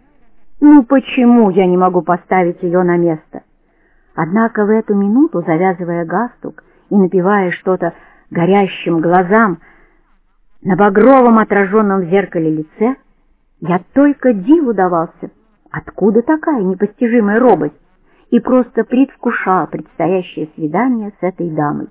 Ну почему я не могу поставить ее на место? Однако в эту минуту, завязывая галстук и напивая что-то горящим глазам на багровом отраженном в зеркале лице, я только диву давался, откуда такая непостижимая робость, и просто предвкушал предстоящее свидание с этой дамой.